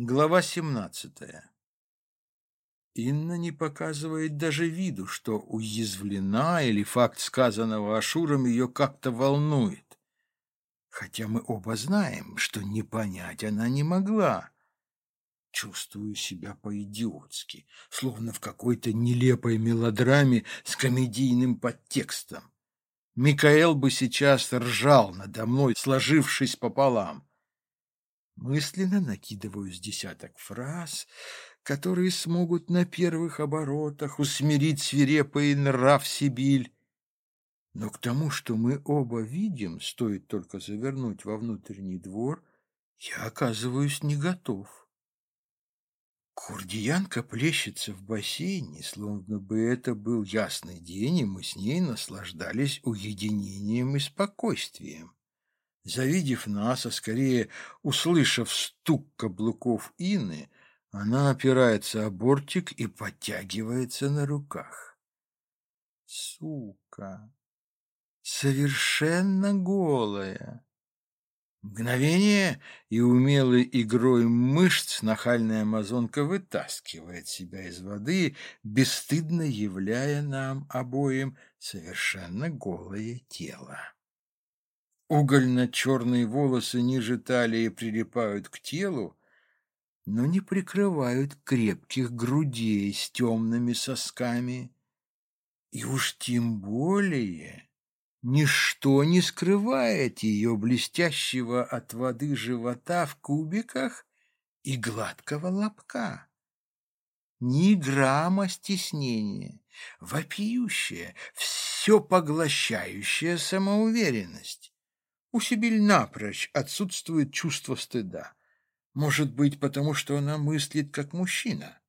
Глава 17. Инна не показывает даже виду, что уязвлена или факт сказанного Ашуром ее как-то волнует. Хотя мы оба знаем, что не понять она не могла. Чувствую себя по-идиотски, словно в какой-то нелепой мелодраме с комедийным подтекстом. Микаэл бы сейчас ржал надо мной, сложившись пополам. Мысленно накидываю с десяток фраз, которые смогут на первых оборотах усмирить свирепый нрав Сибиль. Но к тому, что мы оба видим, стоит только завернуть во внутренний двор, я оказываюсь не готов. Курдиянка плещется в бассейне, словно бы это был ясный день, и мы с ней наслаждались уединением и спокойствием. Завидев нас, а скорее услышав стук каблуков Ины, она опирается о бортик и подтягивается на руках. Сука! Совершенно голая! Мгновение, и умелой игрой мышц нахальная амазонка вытаскивает себя из воды, бесстыдно являя нам обоим совершенно голое тело. Угольно-черные волосы ниже талии прилипают к телу, но не прикрывают крепких грудей с темными сосками. И уж тем более ничто не скрывает ее блестящего от воды живота в кубиках и гладкого лобка. Ни грамма стеснения, вопиющая, все поглощающая самоуверенность. У Сибиль напрочь отсутствует чувство стыда. Может быть, потому что она мыслит как мужчина.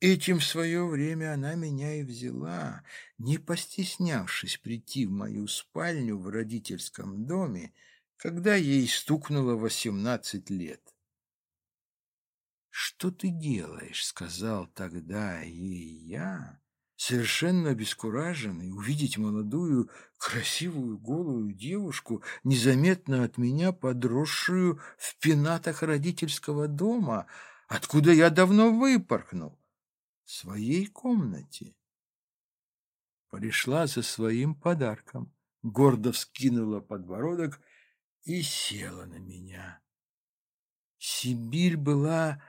Этим в свое время она меня и взяла, не постеснявшись прийти в мою спальню в родительском доме, когда ей стукнуло восемнадцать лет. «Что ты делаешь?» — сказал тогда ей я, совершенно обескураженный, увидеть молодую, красивую, голую девушку, незаметно от меня подросшую в пенатах родительского дома, откуда я давно выпорхнул, в своей комнате. Пришла за своим подарком, гордо вскинула подбородок и села на меня. Сибирь была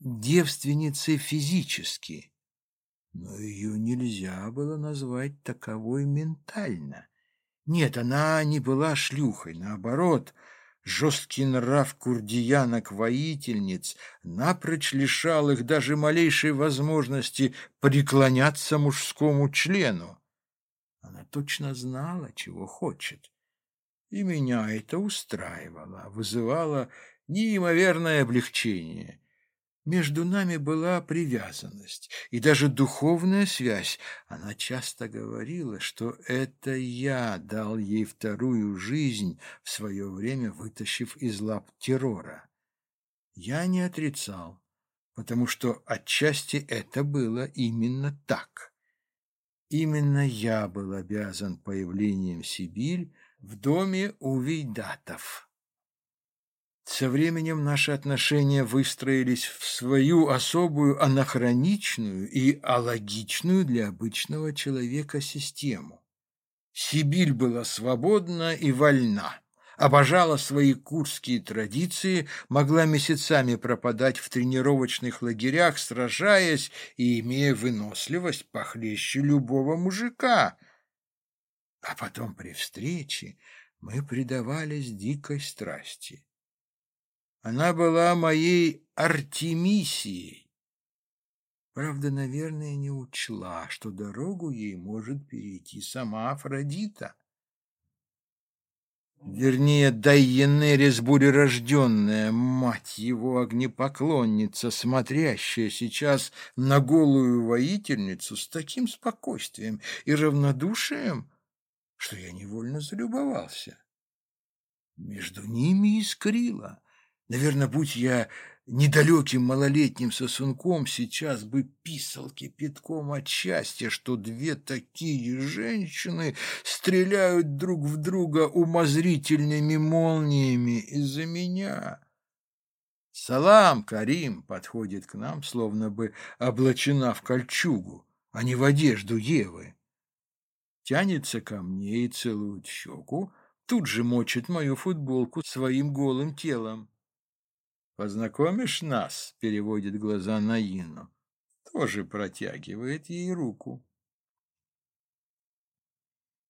девственницей физически, но ее нельзя было назвать таковой ментально. Нет, она не была шлюхой, наоборот, жесткий нрав курдиянок-воительниц напрочь лишал их даже малейшей возможности преклоняться мужскому члену. Она точно знала, чего хочет, и меня это устраивало, вызывало неимоверное облегчение. Между нами была привязанность и даже духовная связь. Она часто говорила, что это я дал ей вторую жизнь, в свое время вытащив из лап террора. Я не отрицал, потому что отчасти это было именно так. Именно я был обязан появлением Сибирь в доме у Вейдатов. Со временем наши отношения выстроились в свою особую анахроничную и алогичную для обычного человека систему. Сибирь была свободна и вольна, обожала свои курские традиции, могла месяцами пропадать в тренировочных лагерях, сражаясь и имея выносливость похлеще любого мужика. А потом при встрече мы предавались дикой страсти. Она была моей Артемисией. Правда, наверное, не учла, что дорогу ей может перейти сама Афродита. Вернее, Дайенерис бурерожденная, мать его огнепоклонница, смотрящая сейчас на голую воительницу с таким спокойствием и равнодушием, что я невольно залюбовался. Между ними искрило. Наверное, будь я недалеким малолетним сосунком, сейчас бы писал кипятком от счастья, что две такие женщины стреляют друг в друга умозрительными молниями из-за меня. Салам, Карим, подходит к нам, словно бы облачена в кольчугу, а не в одежду Евы. Тянется ко мне и целует щеку, тут же мочит мою футболку своим голым телом. «Познакомишь нас?» — переводит глаза на Инну. Тоже протягивает ей руку.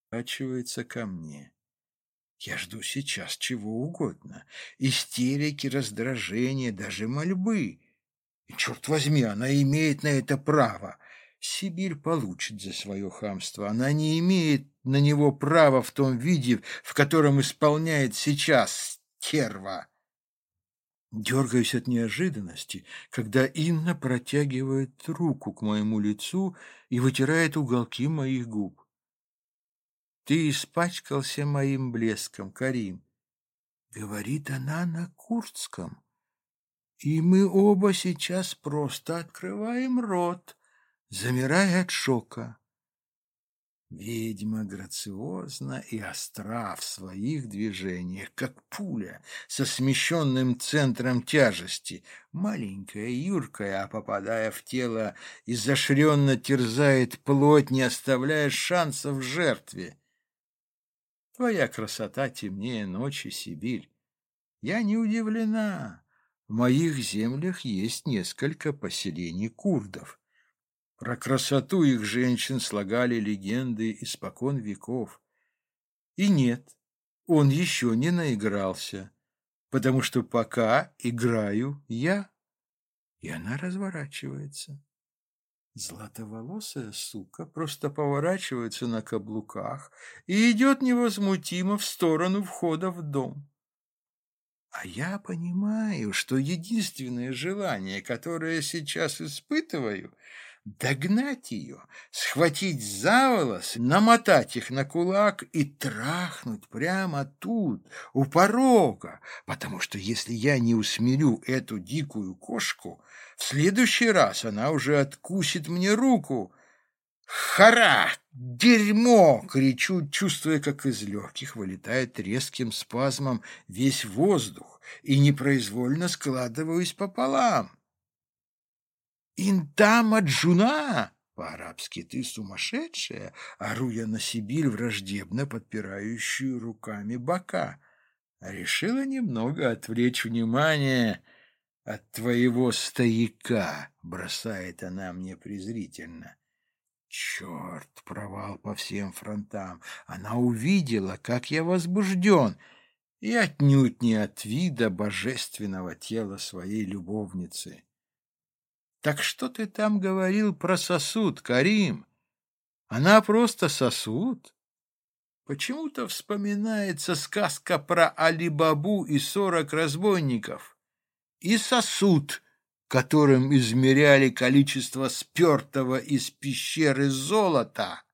Поворачивается ко мне. Я жду сейчас чего угодно. Истерики, раздражения, даже мольбы. И, черт возьми, она имеет на это право. Сибирь получит за свое хамство. Она не имеет на него права в том виде, в котором исполняет сейчас стерва. Дергаюсь от неожиданности, когда Инна протягивает руку к моему лицу и вытирает уголки моих губ. Ты испачкался моим блеском, Карим. Говорит она на курдском. И мы оба сейчас просто открываем рот, замирая от шока. Ведьма грациозна и остра в своих движениях, как пуля со смещенным центром тяжести, маленькая, юркая, а попадая в тело, изощренно терзает плоть, не оставляя шансов жертве. Твоя красота темнее ночи, Сибирь. Я не удивлена. В моих землях есть несколько поселений курдов. Про красоту их женщин слагали легенды испокон веков. И нет, он еще не наигрался, потому что пока играю я. И она разворачивается. Златоволосая сука просто поворачивается на каблуках и идет невозмутимо в сторону входа в дом. А я понимаю, что единственное желание, которое сейчас испытываю, догнать ее, схватить за волосы, намотать их на кулак и трахнуть прямо тут, у порога, потому что если я не усмирю эту дикую кошку, в следующий раз она уже откусит мне руку. «Хара! Дерьмо!» — кричу, чувствуя, как из легких вылетает резким спазмом весь воздух и непроизвольно складываюсь пополам. «Интама джуна!» По-арабски «ты сумасшедшая!» Ору я на Сибирь, враждебно подпирающую руками бока. Решила немного отвлечь внимание от твоего стояка, бросает она мне презрительно. Черт, провал по всем фронтам. Она увидела, как я возбужден, и отнюдь не от вида божественного тела своей любовницы. Так что ты там говорил про сосуд, Карим? Она просто сосуд? Почему-то вспоминается сказка про Али-Бабу и сорок разбойников. И сосуд, которым измеряли количество спертого из пещеры золота.